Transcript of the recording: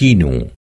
quino